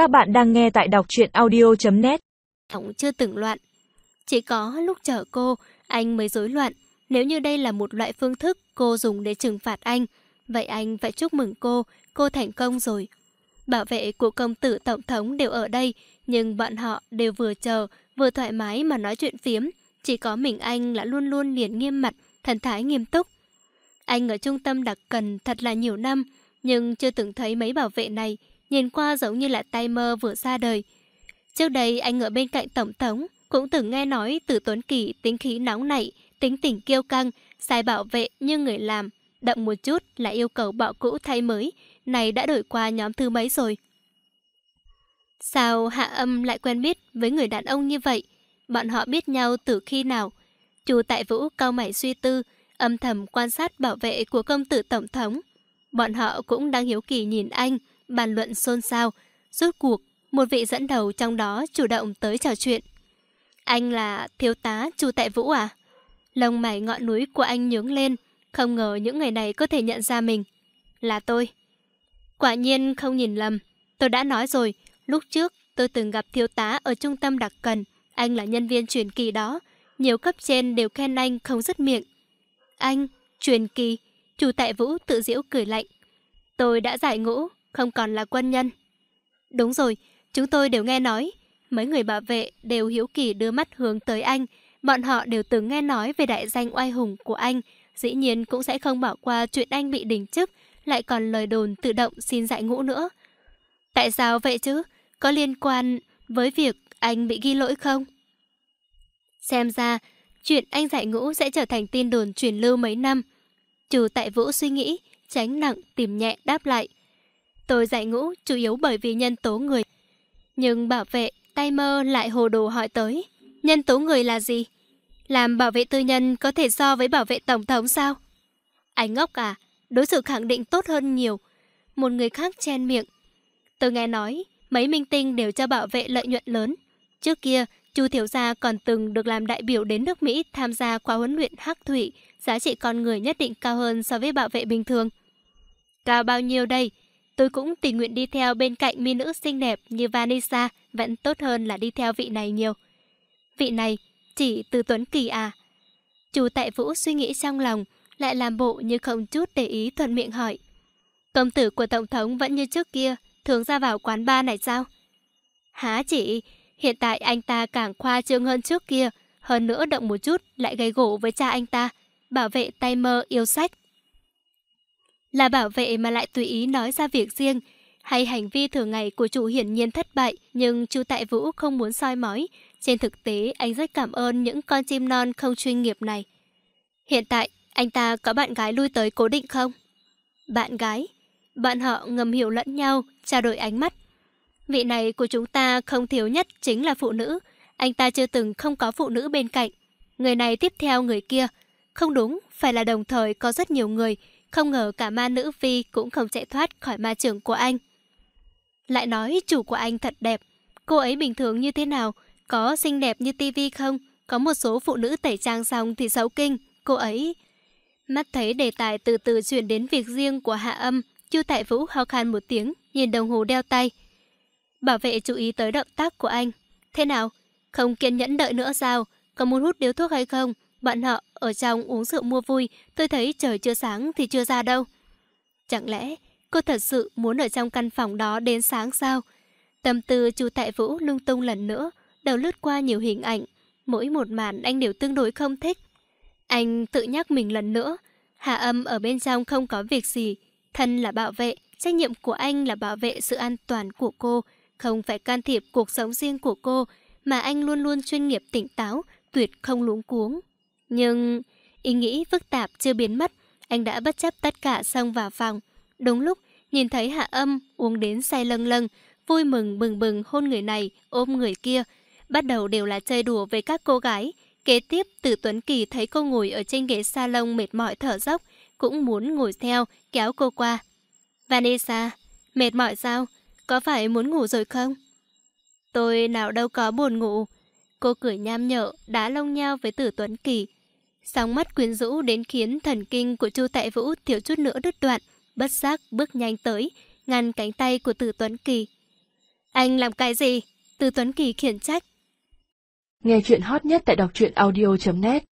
Các bạn đang nghe tại đọc truyện audio.net Ông chưa từng loạn. Chỉ có lúc chở cô, anh mới rối loạn. Nếu như đây là một loại phương thức cô dùng để trừng phạt anh, vậy anh phải chúc mừng cô, cô thành công rồi. Bảo vệ của công tử tổng thống đều ở đây, nhưng bọn họ đều vừa chờ, vừa thoải mái mà nói chuyện phiếm. Chỉ có mình anh là luôn luôn liền nghiêm mặt, thần thái nghiêm túc. Anh ở trung tâm đặc cần thật là nhiều năm, nhưng chưa từng thấy mấy bảo vệ này, nhìn qua giống như là tay mơ vừa ra đời. Trước đây anh ở bên cạnh Tổng thống, cũng từng nghe nói từ Tuấn Kỳ tính khí nóng nảy, tính tình kiêu căng, sai bảo vệ như người làm, động một chút là yêu cầu bỏ cũ thay mới, này đã đổi qua nhóm thứ mấy rồi. Sao Hạ Âm lại quen biết với người đàn ông như vậy? Bọn họ biết nhau từ khi nào? Chu Tại Vũ cao mày suy tư, âm thầm quan sát bảo vệ của công tử tổng thống. Bọn họ cũng đang hiếu kỳ nhìn anh, bàn luận xôn xao. Rốt cuộc, một vị dẫn đầu trong đó chủ động tới trò chuyện. Anh là thiếu tá Chu Tại Vũ à? Lông mày ngọn núi của anh nhướng lên, không ngờ những người này có thể nhận ra mình. Là tôi. Quả nhiên không nhìn lầm. Tôi đã nói rồi, lúc trước tôi từng gặp thiếu tá ở trung tâm đặc cần. Anh là nhân viên truyền kỳ đó. Nhiều cấp trên đều khen anh không dứt miệng. Anh, truyền kỳ, chủ tại Vũ tự diễu cười lạnh. Tôi đã giải ngũ, không còn là quân nhân. Đúng rồi, chúng tôi đều nghe nói. Mấy người bảo vệ đều hiếu kỳ đưa mắt hướng tới anh. Bọn họ đều từng nghe nói về đại danh oai hùng của anh. Dĩ nhiên cũng sẽ không bỏ qua chuyện anh bị đình chức, lại còn lời đồn tự động xin giải ngũ nữa. Tại sao vậy chứ? Có liên quan với việc anh bị ghi lỗi không? Xem ra, chuyện anh giải ngũ sẽ trở thành tin đồn truyền lưu mấy năm. Chủ tại Vũ suy nghĩ, tránh nặng tìm nhẹ đáp lại. Tôi dạy ngũ chủ yếu bởi vì nhân tố người. Nhưng bảo vệ, tay mơ lại hồ đồ hỏi tới. Nhân tố người là gì? Làm bảo vệ tư nhân có thể so với bảo vệ tổng thống sao? Anh ngốc à, đối xử khẳng định tốt hơn nhiều. Một người khác chen miệng. Tôi nghe nói, mấy minh tinh đều cho bảo vệ lợi nhuận lớn. Trước kia, Chu Thiếu Gia còn từng được làm đại biểu đến nước Mỹ tham gia khóa huấn luyện hắc thủy, giá trị con người nhất định cao hơn so với bảo vệ bình thường. Cao bao nhiêu đây? Tôi cũng tình nguyện đi theo bên cạnh mỹ nữ xinh đẹp như Vanessa, vẫn tốt hơn là đi theo vị này nhiều. Vị này, chỉ từ Tuấn Kỳ à? Chú Tại Vũ suy nghĩ trong lòng, lại làm bộ như không chút để ý thuận miệng hỏi. Công tử của Tổng thống vẫn như trước kia, thường ra vào quán bar này sao? Há chị hiện tại anh ta càng khoa trương hơn trước kia, hơn nữa động một chút lại gây gỗ với cha anh ta, bảo vệ tay mơ yêu sách. Là bảo vệ mà lại tùy ý nói ra việc riêng, hay hành vi thường ngày của chủ hiển nhiên thất bại, nhưng chú Tại Vũ không muốn soi mói. Trên thực tế, anh rất cảm ơn những con chim non không chuyên nghiệp này. Hiện tại, anh ta có bạn gái lui tới cố định không? Bạn gái? Bạn họ ngầm hiểu lẫn nhau, trao đổi ánh mắt. Vị này của chúng ta không thiếu nhất chính là phụ nữ. Anh ta chưa từng không có phụ nữ bên cạnh. Người này tiếp theo người kia. Không đúng, phải là đồng thời có rất nhiều người. Không ngờ cả ma nữ Vi cũng không chạy thoát khỏi ma trưởng của anh. Lại nói chủ của anh thật đẹp. Cô ấy bình thường như thế nào? Có xinh đẹp như tivi không? Có một số phụ nữ tẩy trang xong thì xấu kinh. Cô ấy... Mắt thấy đề tài từ từ chuyển đến việc riêng của Hạ Âm, Chu Tại Vũ ho khan một tiếng, nhìn đồng hồ đeo tay. Bảo vệ chú ý tới động tác của anh. Thế nào? Không kiên nhẫn đợi nữa sao? Có muốn hút điếu thuốc hay không? Bạn họ ở trong uống rượu mua vui, tôi thấy trời chưa sáng thì chưa ra đâu. Chẳng lẽ cô thật sự muốn ở trong căn phòng đó đến sáng sao? Tâm tư chú Tại Vũ lung tung lần nữa, đầu lướt qua nhiều hình ảnh. Mỗi một màn anh đều tương đối không thích. Anh tự nhắc mình lần nữa, Hạ âm ở bên trong không có việc gì. Thân là bảo vệ, trách nhiệm của anh là bảo vệ sự an toàn của cô, không phải can thiệp cuộc sống riêng của cô, mà anh luôn luôn chuyên nghiệp tỉnh táo, tuyệt không luống cuống. Nhưng ý nghĩ phức tạp chưa biến mất, anh đã bất chấp tất cả xông vào phòng. Đúng lúc, nhìn thấy hạ âm uống đến say lâng lâng, vui mừng bừng bừng hôn người này, ôm người kia. Bắt đầu đều là chơi đùa với các cô gái. Kế tiếp, Tử Tuấn Kỳ thấy cô ngồi ở trên ghế salon mệt mỏi thở dốc, cũng muốn ngồi theo, kéo cô qua. Vanessa, mệt mỏi sao? Có phải muốn ngủ rồi không? Tôi nào đâu có buồn ngủ. Cô cười nham nhở, đá lông nhau với Tử Tuấn Kỳ. Sóng mắt quyến rũ đến khiến thần kinh của Chu Tại Vũ thiếu chút nữa đứt đoạn, bất giác bước nhanh tới, ngăn cánh tay của Tử Tuấn Kỳ. Anh làm cái gì? Từ Tuấn Kỳ khiển trách. Nghe chuyện hot nhất tại đọc truyện audio.net